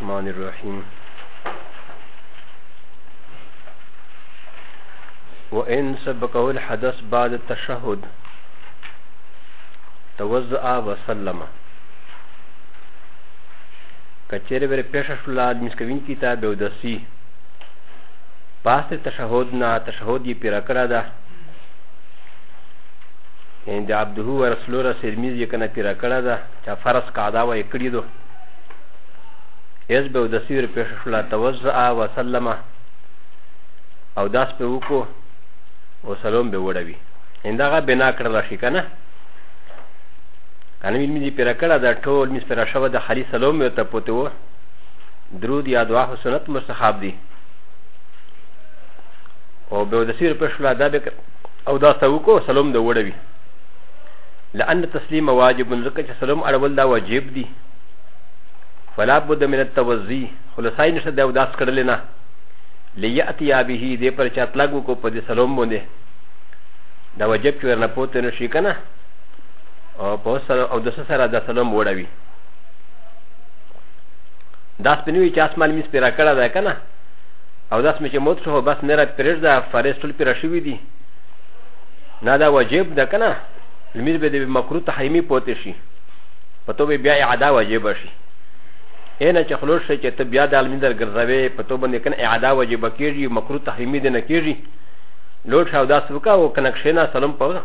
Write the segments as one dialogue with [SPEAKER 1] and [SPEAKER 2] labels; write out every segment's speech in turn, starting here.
[SPEAKER 1] الرحمن الرحيم وإن سبقه الحدث بعد التشهد توزع وسلم کچیر بر پیش شلا دمیس کوین کی تا بیو دسی پاست تشهود نا تشهود یی پیرا کرا دا یعنی د عبده و رسول را سرمیز یی کنه پیرا کرا دا چا فرض قاعده و یکړی دو یز بیو دسی بر پیش شلا توزع و سلم او داس په وکو او سلام به وړوي انده غا بنا کړل شي کنه کنه مې مې پیرا کړه دا ټول مې پیرا شوه د خالي سلام مې ته پوتې و درود یا دعا خو سنت مستحب دي او به د سیر په شلا دا به او دا ته وکړو سلام د وړوي لأن تسلیم واجب ځکه چې سلام اړول دا واجب دي فلا بد من التوزی خلاصای نشته دا وداس کړل نه لیاتی به دې پر چاتلاګو کو په دې سلام باندې دا واجب چې ورنه پوتې نشي کنه او په سره او د سره د سلام وړوي دا سپینوي چې اسمال می سپیرا کړه ده کنه او داس می چې موت شو بس نه را پرېږ ده فرېز ټول پیرا شوي دي نه دا واجب ده کنه لمیر به د مکرو تحریمي پوتې شي په تو به بیا اعاده واجب شي انا چې خلوص شي چې ته بیا د المندر ګرځوي په تو باندې کنه اعاده واجب کېږي مکرو تحریمي دې نه کېږي لوټ شاو داس وکا او کنه کښېنا سلام په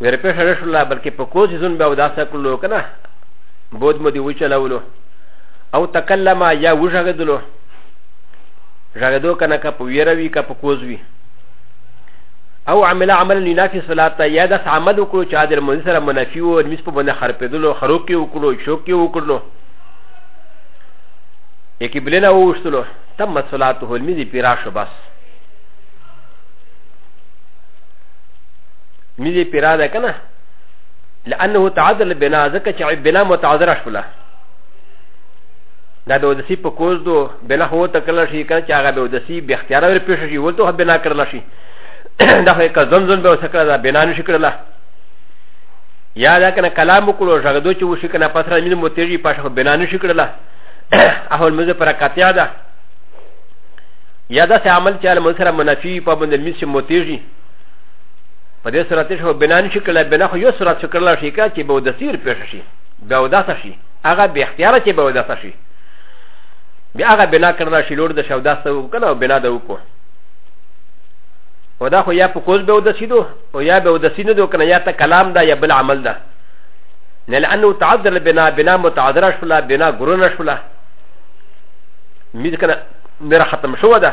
[SPEAKER 1] ور په شړ شو لا بلکې په کوز زون به اوداس کړلو کنه بود مو دی وچلولو او تکلم یا وژغدلو ژغدو کنه که په ویره وي که په کوز وي او عمل عمل ينافي صلاه یا داس عمل وکړو چې عادل مونږ سره منافي وو نس په باندې خرپېدلو خروک کې وکړو شوک کې وکړلو یکی بلنه ووشتلو تم صلاته المذي پیرا شو بس ميزي بيرا ده كنا لانه تعذر البناء ذكا چا بنا متعذر اشبلا دا به ودسي په کوز دو بنا هو ته کله شي کنه چې هغه به ودسي به اختیار ور پیښ شي ولته بنا کړل شي دا خو که زم زم به وسکړه دا بنا نشي کړل یا دا کنه کلام وکړو هغه دوی چې وشي کنه پسره مين متېږي پښه بنا نشي کړل اهل مزه پر کاتیا ده یا دا سه عمل چې عمل سره منافي په باندې مين چې متېږي په دې صورت کې بنا نشي کولای بنا خو یو صورت شو کولای شي چې به ودسیر پیښ شي به وداسه شي هغه به اختیار چې به وداسه شي بیا هغه بنا کړل شي لور د شو داسته وکړه او بنا د وکړه و دا خو یا په کوز به ودسیدو او یا به ودسینو دو کنه یا ته کلام دا یا بل عمل دا نه لانه تعذر البنا بنا متعذر شولا بنا ګرون شولا مې کنه مې ختم شو ده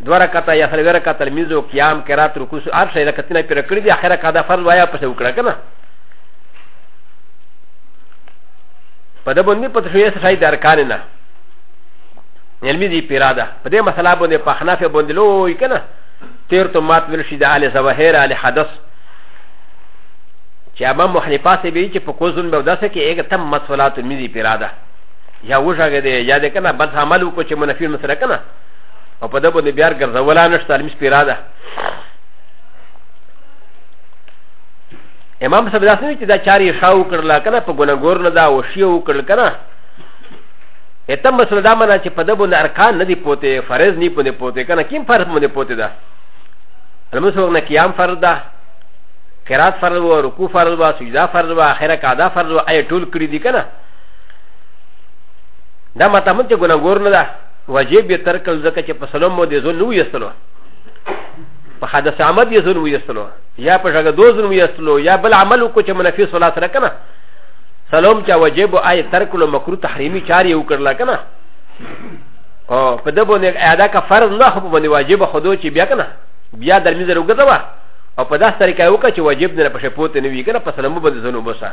[SPEAKER 1] دوه رکعته یا څلور رکعته لمونځ او قیام قرات رکوع هر شی رکعتونه پوره کړي دي اخره قاعده فرض وایا پسې وکړه که نه په ده باندې په تشویه سره د ارکان نه علمي دي پیرا ده په دې مسله باندې په خنافه باندې لوی که نه تیر تو مات ویل شي د اهل ظواهر اهل حدث چې امام محنفه سي به چې په کوزون به داسې کې ایګه تم مسولات المذي پیرا ده یا وژاګه دی یا د کنه بد عمل وکړو چې منافی مسره کنه او په دبو نه بیا ګرځولا نشته علم سپیرا ده امام صاحب داسې نه چې دا چاري شاو کړل کنه په ګونګور نه دا او شیو کړل کنه اتم مسله دا منه چې په دبو نه ارکان نه دی پوته فرض نه پونه پوته کنه کیم فرض مونږ پوته ده المسوغ نه قیام فرض ده قرات فرض و رکوع فرض و سجدا فرض و اخره قاعده فرض و آیا ټول کړی دي کنه دا ماته مونږ ګونګور نه ده وجه به تر کل ځکه چې په سلام مو دې زون نه ویستلو په حدث عمد یې زون ویستلو یا په ژغه دو زون ویستلو یا بل عمل کو چې منفي صلات سره کنه سلام چا وجب آی تر کلو مکرو تحریمی چار یو کړل کنه او په دبو نه ادا کا فرض نه خو باندې واجب خودو چې بیا کنه بیا درمي زرو ګدوا او په داس طریقه یو کا چې واجب نه پښه پوت نه وی کنه په سلام باندې زون وبسه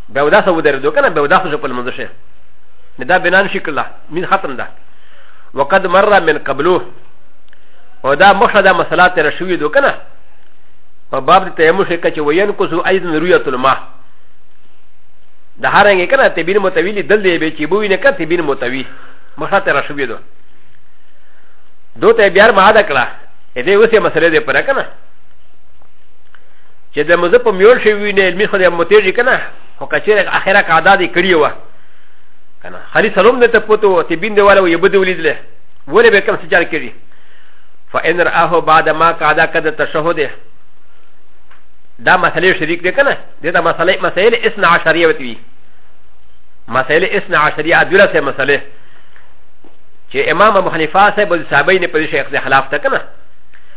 [SPEAKER 1] به اوداس ودرېدو کنه به اوداس شو په لمونځ شي نه دا بنان شي کړله مين ختم ده وقد مر من قبلو او دا مخه دا مسله تر شوې دو کنه په باب د تیمم شي کچ وین کو سو ايضا رؤيه الماء د هرنګ کنه تبین متویل دل دی به چې بوې نه کته تبین متوی مخه تر شوې دو دوته بیا ما دا کړه دې اوسه مسله دې پر کنه چې د مزه په میول شي وي نه علمي خو د متېږي که نه خو که چېرې اخره قاعده دې کړې وه که نه خالي سلوم نه ته پوته و تبین دې والا و یې بده ولیدله ولې به کوم څه چار کړي فإن رآه بعد ما قاعده کده تشهده دا مسئله شریک دی که نه دې ته مسئله مسئله اسنا عشریه وتوي وي مسئله اسنا عشریه ادوله سه مسئله چې امام ابو حنیفه صاحب د صحابین په دې شیخ د خلاف ته کنه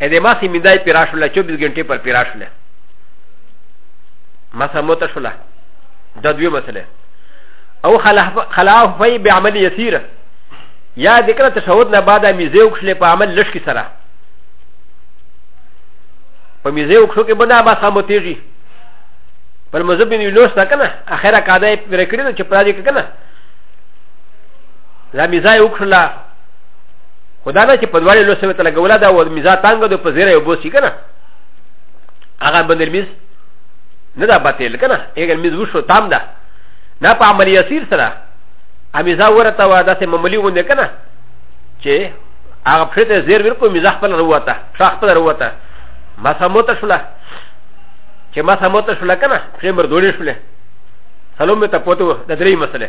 [SPEAKER 1] ا د ما سي مندای پیرا شوله 24 غنټه پر پیرا شوله ما سموت شوله دا دوی مسله او خلاف فی بعمل یسیر یا ذکر تشهود نه بعد میزه وکړل په عمل لش کی سره په میزه وکړو کې بنا ما سموتیږي پر مذهب نه لوس تا کنه اخره قاعده پر کړی چې پراجی کنه لا میزه وکړل خو دا نه چې په دواړې لوسه ته لګوله دا و میزا تانګه د په زیره یو بوسي که نه هغه بندر میز نه دا باطل که نه اګر میز وشو تام ده نه په عمل یسیر سره امیزا ورته وه داسې معمولي غوندې که نه چې هغه پښې ته زیر ورکړو میزا خپله روته پښه خپله روته ما سموته شوله چې ما سموته شوله که نه پښې مردوړې شولې سلام ته پوتو د درې مسله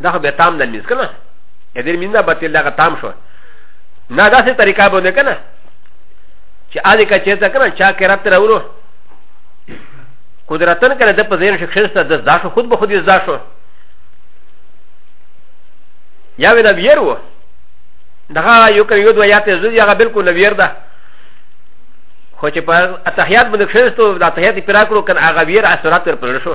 [SPEAKER 1] دا خو به تام نه مینځ کنه ا دې مینځه به تل دا تام شو نه دا څه طریقه باندې کنه چې ا دې کا چې تا کنه چا کې رات راولو قدرتن کنه د په زین شخص ته د ځاشو خود به خود یې ځاشو یا وی دا ویر و دغه یو کړي یو دوه یاته زړه هغه بالکل ویر ده خو چې په اتحیات باندې کښېستو د اتحیات پیرا کړو کنه هغه ویر اثرات پر پرې شو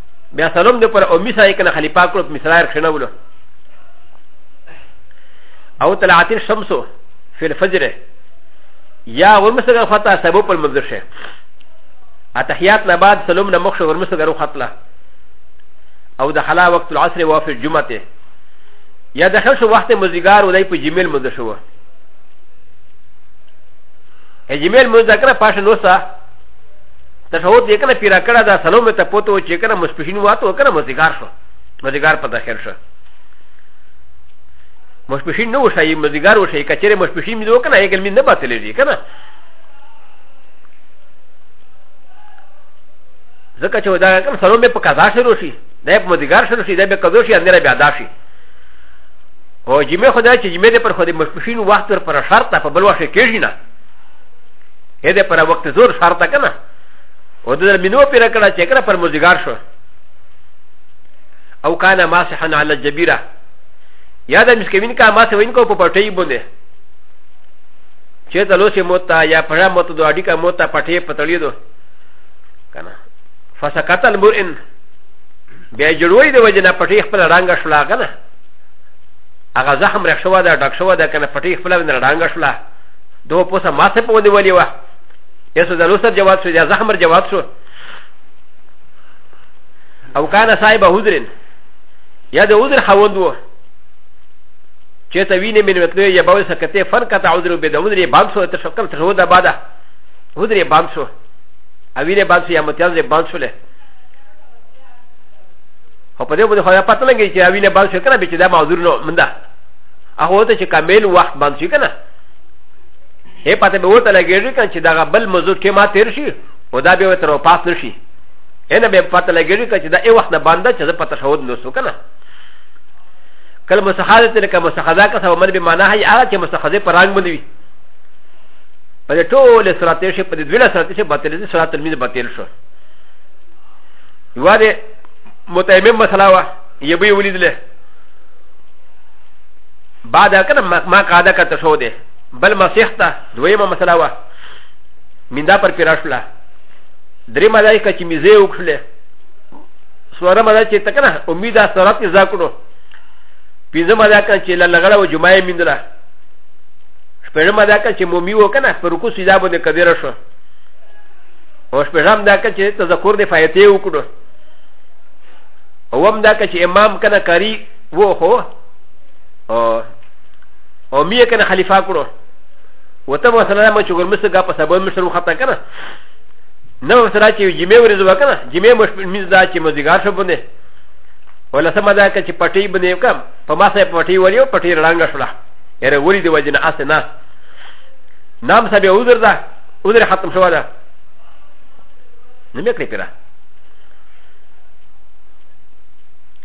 [SPEAKER 1] بیا سلام د پر امی سای کنه خلیفہ کړو په مصرایر کښنه ولو او طلعت الشمس فی الفجر یا ورمسګه فتا سبب په منظر شه اتحیات نه بعد سلام نه مخ ورمسګه رو خطله او د حلا وقت العصر و فی الجمعه ته یا د خلش وخت مزګار ولای په جمیل مزه شو جمیل مزه کړه پاش نو سه تشهود یې کنه پیرا کړه دا سلام ته پوتو چې کنه مسپشین واتو کنه مزګار شو مزګار په داخل شو مسپشین نه وشي مزګار وشي کچره مسپشین مې وکنه یې کلمې نه باتلې دي کنه ځکه چې دا کوم سلام په قضا شروع شي دا په مدګار شروع شي دا به قضا شي اندره به ادا شي او جمعه خدای چې جمعه پر خدای مسپشین وخت پر شرط په بل وخت کېږي نه هي ده پر وقت زور شرطه کنه و ده منو پیرا کړه چې کړه پر مزګار شو او کان ماسحا علی الجبیره یا ده مسکوین کا ماسه وین کو په پټي باندې چې ته لوسه موتا یا پړه موتا دوه ډیکا موتا پټي پتړی دو کنه فسکت المرئن بیا جوړوي د وجه نه پټي خپل رنگ شلا کنه هغه زخم رخ شو دا ډک شو دا کنه پټي خپل نه رنگ شلا دو پوسا ما سه پو دی ولی وا یسو دلو سب جواب شو یا زخمر جواب شو او کان صاحب حضرن یا د حضر خوند وو چې ته وینې من وتلو یا باور سکته فن کته حضر به د حضر بام شو ته شکل ته هو د باده حضر بام شو او وینې بام شو یا متیاز بام شو له او په دې باندې خو پته لګی چې وینې بام شو کنه به چې دا معذور نو منده هغه ته چې کامل وخت بام شي کنه هي پته به وته لګېږي کنه چې دا بل موضوع کې ما تیر شي او دا به وته پاس نشي هنه به پته لګېږي کنه چې دا یو وخت نه باندې چې زه پته شود نو سو کنه کله مسخاده ته لکه مسخاده که سبب من به معنا هي هغه چې مسخاده پر رنگ باندې وي په دې ټول سرات شي په دې دوله سرات شي باطل دي سرات المید باطل شو یو دې متیمم مسله وا یبي ولیدله بعد کنه ما قاعده کته شو ده بل مسیح ته دویمه مسله وا میندا پر پیراشله درې ملایکه چې میزه وکړله سوره مدا چې تکنه امید سرات ځا کړو پینځه مدا کړه چې لغړه و جمعه میندله شپږم مدا کړه چې مومی وکنه پر کو سیدا باندې کبیر شو او شپږم دا کړه چې تذکر د فایته وکړو اوم دا کړه چې امام کنه کاری وو هو او او ميه کنه خليفه کړو وته مو سره ما چې ګرمسه غا په سبب مشر وخته کنه نو سره چې جمعه ورځ وکنه جمعه مش مز دا چې مزګار شو بنه ولا سم دا چې پټي بنه کم په ما سره پټي ولیو پټي رنگ شولا اره وری دی وجنه اسنه نام سبه عذر ده عذر ختم شو ده نمې کړې پیرا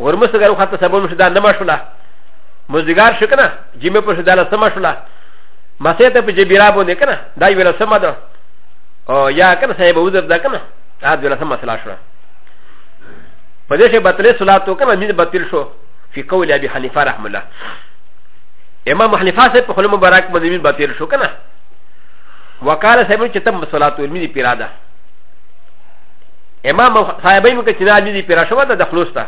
[SPEAKER 1] ورمسته غرو خاطر سبب مش دا نه مشولا مزګار شو کنه جیمه په شداله سم مشولا مسه ته په جبیرا باندې کنه دا یو له سم ده او یا کنه صاحب وزر ده کنه دا د له سم مسلا شو په دې چې بتلې صلات تو کنه مين بتل شو فی قول ابي حنیفه رحم الله امام حنیفه سے په خلو مبارک باندې مين بتل شو کنه وقال سيمون چې تم صلات المين پیراده امام صاحبین مکه چې نه دي دي پیرا شوه د خلوص ته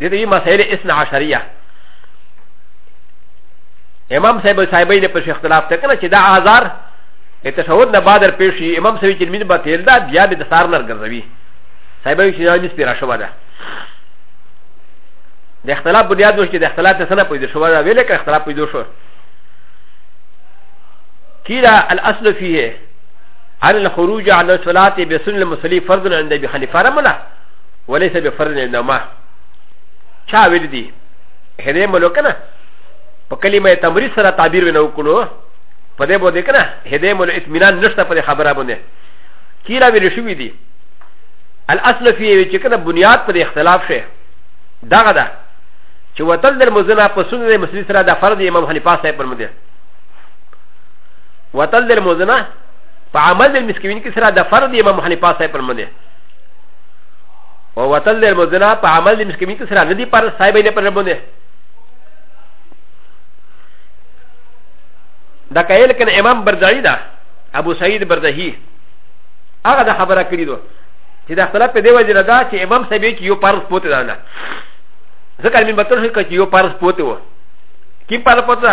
[SPEAKER 1] دې دې مسائل اسنا عشریه امام صاحب صاحبین په شیخ اختلاف ته کنه چې دا آزار د تشهود نه بعد پیش شي امام صاحب چې مين باطل دا بیا به د سار نر ګرځوي صاحبین چې نه دي پیرا شوه ده د اختلاف بنیاد وشته د اختلاف څخه نه پیدا شوه دا ویل کې اختلاف پیدا شو کیلا الاصل فيه ان الخروج عن الصلاه بسن المصلي فرض عند ابي حنيفه رملا وليس بفرض عند ما چا ویل دي هدي ملو کنه په کلمه تمرید سره تعبیر ونه وکړو په دې باندې کنه هدي ملو اطمینان نشته په خبره باندې کیلا ویل شوې دي الاصل فيه چې کنه بنیاد پر اختلاف شه دغه ده چې وتل د مزنه په سنت مسلم سره د فرض امام حنیفه صاحب پر مده وتل د الموزنه په عمل د المسکوین کې سره د فرد امام حنیفه صاحب پر منه و وتل د الموزنه په عمل د المسکوین کې سره ندی پر صاحب نه پر منه دا کایل کنه امام برزعی دا ابو سعید برزهی هغه دا خبره کړی دو چې دا اختلاف په دی وجه نه دا چې امام صاحب کې یو پرز پوته دا نه ځکه مې مطلب شو چې یو پرز پوته و کی پرز پوته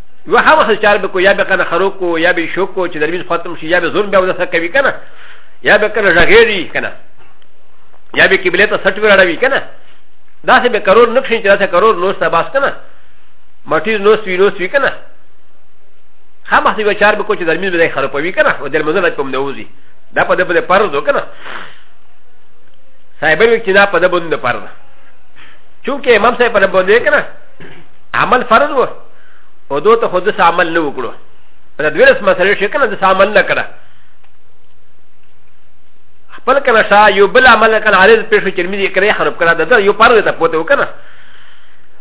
[SPEAKER 1] و ه و س چار به کو یا به کنه خرو کو یا به شو کو چې د لمز ختم شي یا به زور به ودسه کوي کنه یا به کنه ژغېري کنه یا به قبله ته سټ وراړوي کنه داسې به کرور نه کښې چې داسې کرور نو ستا باس کنه مټیز نو سوي نو سوي کنه خامخ دی چار به کو چې د لمز به خرو پوي کنه او د لمز نه کوم نه وځي دا په دې په پرځو کنه صاحب وی چې دا په دې باندې پرځه چونکه امام صاحب په دې باندې کنه عمل فرض وو او دو ته خو دس عمل نه وکړو په د دویرس مسله شي کنه دس عمل نه کړه خپل کنه شا یو بل عمل کنه عارض پیش شو چرمی دې کړې خراب کړه دا یو پاره ته پوته وکنه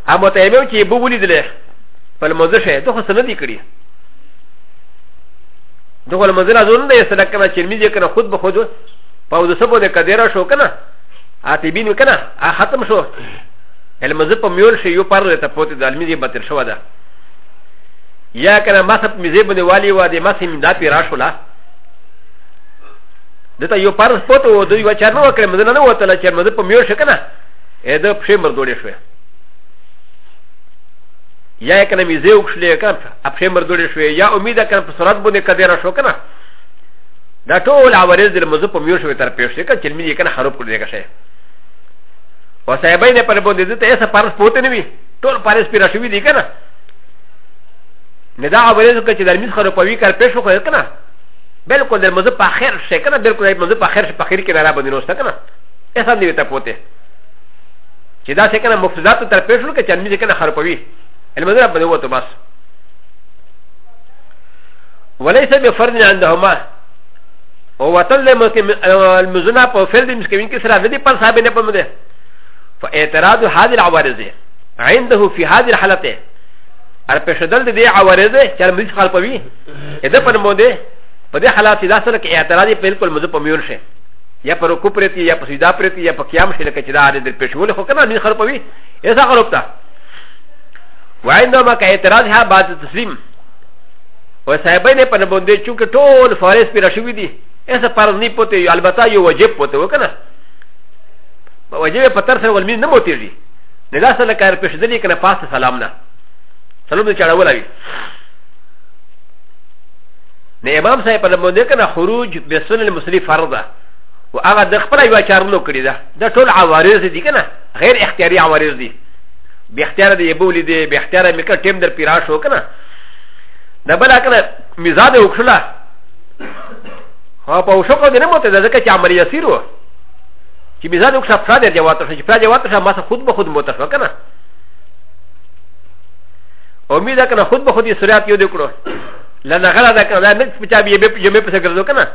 [SPEAKER 1] هم ته یې چې بو ولیدلې په موزه شه ته خو سن دي کړی دغه المنزل ازون نه سره کنه چرمی دې کنه خود به خود په د سبو د کدیره شو کنه ا تی بین کنه ا ختم شو المزه په میول شي یو پر ته پوتې د المیزه بتل شو ده یا کنه ما سب میزه باندې والی و دې ما سیم دا پیرا شولا دته یو پر پوتې و دوی و چرنه وکړه مزه نه وته چې مزه په میول شي کنه اې د پښې مردولې شوې یا کنه میزه وکړلې کنه پښې مردولې شوې یا امید کنه په سرعت باندې کډیرا شو کنه دا ټول عوارض د مزه په میول شوې تر پېښې کنه چې میزه کنه خراب کړی دی که شي و س ا ب ي ن ه پر باندې دته ایسه پارس پوته نه وي ټول پارس پیرا شوي دي کنه نه دا اورېز که چې درمیز خرو پوي کار پېښ وکړ کنه بالکل د مزه په خیر شي کنه بالکل د مزه په خیر شي په خیر کې نه را باندې نوسته کنه ایسه دی ته پوته چې دا څه کنه مفسدات تر پېښ وکړ چې درمیز کنه خرو پوي المزه باندې وته بس وليس بفرد عندهما او وتل د مسلم المزنا په فعل د مسلمین کې سره نه دی پر صاحب نه پمده فاعتراض هذه العوارض عنده في هذه الحالته ار په شدل د دې عوارض چې له مریض خال پوي اده پر مو ده په دې حالات دا سره کې اعتراض بالکل مزه پمیون شي یا پر کو پرتی یا پر سیدا پرتی یا پر قیام شي لکه چې دا د پښول خو کنه نه خال پوي ایسا غلطه وعندما كاعتراضها بعد التسليم و صاحبه نه پنه بنده چون که ټول فارس پیرا شوی دی ایسا پرز نی پوته یو البته یو وجب پوته وکنه وجب پتر سره ولمین نه موتیږي نه دا سره کار پیش دلی کنه پاس سلام نه سلام دې چاړه ولاوی نه امام صاحب پنه بنده کنه خروج بسن المسلم فرضه و هغه د خپل یو چارلو کړی دا د ټول عوارض دي کنه غیر اختیاري عوارض دي به اختیار دی یبولې دی به اختیار مې کړ ټیم در پیرا شو کنه د بل کنه مزاد وکړه هغه په وشو کو دې نه مته ځکه چې عمل یسیر و چې مزاد وکړه فرا دې جواب ته چې فرا جواب ته ما خود به خود مته شو کنه امید ده کنه خود به خود یې سرعت یو دې کړو لنه غلا ده کنه نه په چا به یې په جمع په څه ګرځو کنه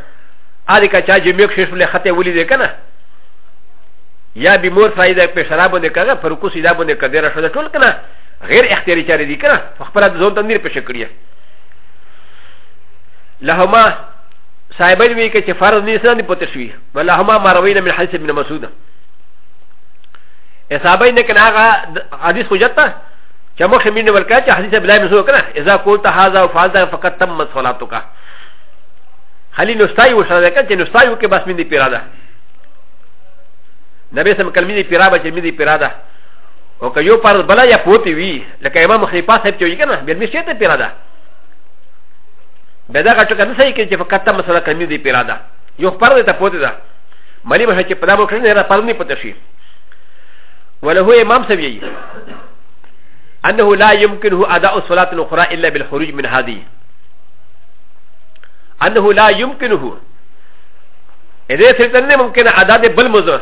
[SPEAKER 1] ا دې کا چا جمع کې شیش له خطه ولې دې کنه یا به مور فائدہ په شراب باندې کړه پر کوسی دا باندې کړه ډیر شو ټول کنه غیر اختیاري چارې دي کنه په خپل ځان تندیر پېښ کړی لهما صاحبین وی کې چې فرض نه سره نه پته شوی ولهما مروین من حدیث ابن مسعود اصحابین کنه هغه حدیث خو جتا چې مخه مين ورکا چې حدیث ابن مسعود کنه اذا قلت هذا وفعلت فقد تمت صلاتك خلی نستای و سره کنه چې نستای و کې بس مين دی پیراده نبی سم کلمې دی پیرا بچ مين دی پیراده او که یو فرض بلا یا پوتی وی لکه امام خلیفه صاحب چې وی کنه بل می شته پیرا ده به دا غټه کنه صحیح کې چې فقط ته مسله کمی دی پیرا ده یو فرض ته پوتی ده مری به چې پدا مو کړی نه را فرض نه پته شي وله امام صاحب یی انه لا يمكنه اداء الصلاه الاخرى الا بالخروج من هذه انه لا يمكنه اذا سيتنه ممكن اداء بل مزور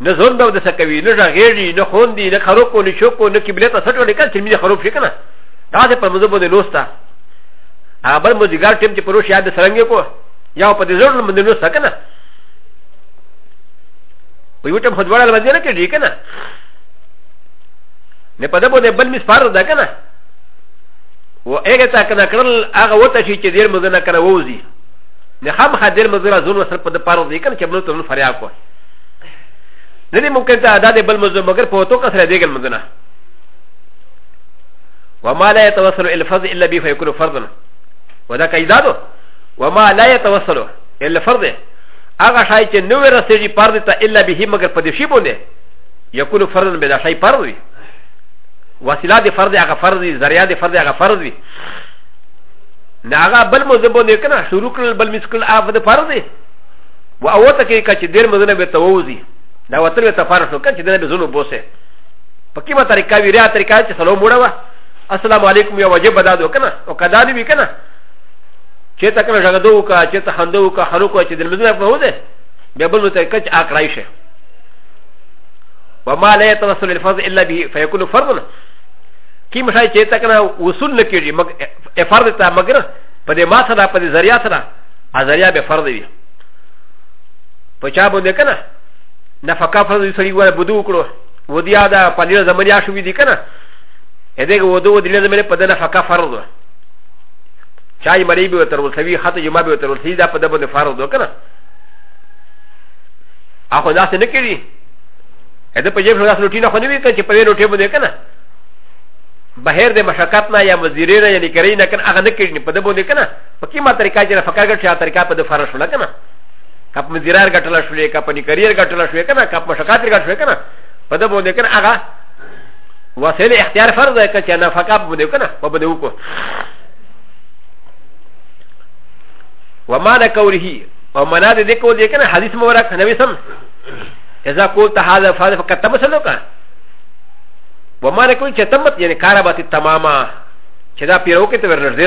[SPEAKER 1] نه زون دا د سکوي نه ژغېږي نه خوندي نه خروکو نه چوکو نه کبله ته سټو نه کړ چې مې خروب شي کنه دا دې په مزه باندې لوستا هغه بل مزګار ټیم چې پروش یاد سرنګې کو یا په دې زور باندې لوستا کنه په یو ټیم خدواړه لمدې نه کېږي کنه نه په دې باندې بل مس فار ده کنه و هغه تا کنه کړل هغه وته شي چې ډیر مزه نه کنه ووزي نه هم خا ډیر مزه را زون وسر په دې پاره دې کنه چې بل ته فریاد کوي نه دی ممکن ته ادا دی بل مزو مګر په تو کسره دیګل مزنه وما لا يتوصل الى الفرض الا به فيكون فرضا وذاك ايدادو وما لا يتوصل الى الفرض هغه شای چې نو رسېږي فرض ته الا به مګر په دې شی باندې يكون فرضا به دا شای فرض وي وسیله د فرض هغه فرض وي ذریعه د فرض هغه فرض وي نه هغه بل مزه باندې کنه شروع کړل بل مسکل هغه د فرض دی و او ته کې کچ دیر مزنه به تووزی دا وتر به تفارس وکړ چې دنه به زونو بوسه په کومه طریقه وی ریا طریقه چې سلام وړه وا السلام علیکم یا وجب بدا دو کنه او کدا دی کنه چې تا کنه ژغدو کا چې ته خندو کا خلو کو چې دل مزنه په وده بیا بل ته کچ اکړای شه وما لا يتوصل الفرض الا به فيكون فرضا کی مشای چې تا کنه وصول نکړي مګ فرض ته مګر په دې ما سره په دې ذریعہ سره ازریا به فرض وي په چا باندې کنه نفقه فرض وي سړي ولا بدو وکړو ودیا دا په دې زمري شو دي کنه ا دې ودو د دې زمري په دنه فقه فرض چا یې مری به تر وسوي خط یې ما به تر وسوي دا په دې باندې فرض وکنه اخو دا څه نه کړی ا دې په جیب شو دا لوټی نه خو نه وی کړ چې په دې لوټه باندې کنه بهر د مشقت نه یا مزیرې نه یا لیکرې نه کنه هغه نه کړی په دې باندې کنه په کومه طریقه چې فکر ګټ شي طریقه په د فرض شو لکه نه کپ مې زیرار ګټل شو لکه په نکریر ګټل شو کنه کپ مشکات ګټل شو کنه په د باندې کنه هغه وسیله اختیار فرض ده چې نه فکر باندې کنه په باندې وکړو وما ده قوله ومنا ده ذكر ذي كان حديث مبارك نبي سم اذا قلت هذا فهذا فقد تم سلوك وما ده قلت تمت يعني كاربات التماما كذا بيروك تبرر زي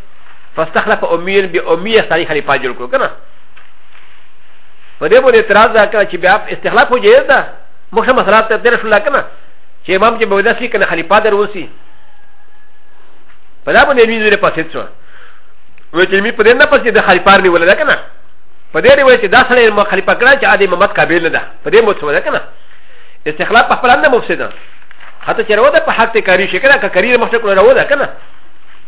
[SPEAKER 1] فاستخلف امير باميه ثاني خليفه جوړ کړو کنه په دې باندې اعتراض دا کړ چې بیا استخلاف خو جایز ده موږ هم مسله ته تیر شو کنه چې امام چې بودا سي کنه خلیفہ در وسی په دا باندې مين لري پاسې څو و چې مين په دې نه پاسې د خلیفہ نه ولا کنه په دې لري چې دا سره مو خلیفہ کړه چې ادي محمد قابل نه ده په دې مو څه ده کنه استخلاف په خپل نه مفسد حتی چې راوده په حق ته کاری شي کنه که کاری مخ ته کړو راوده کنه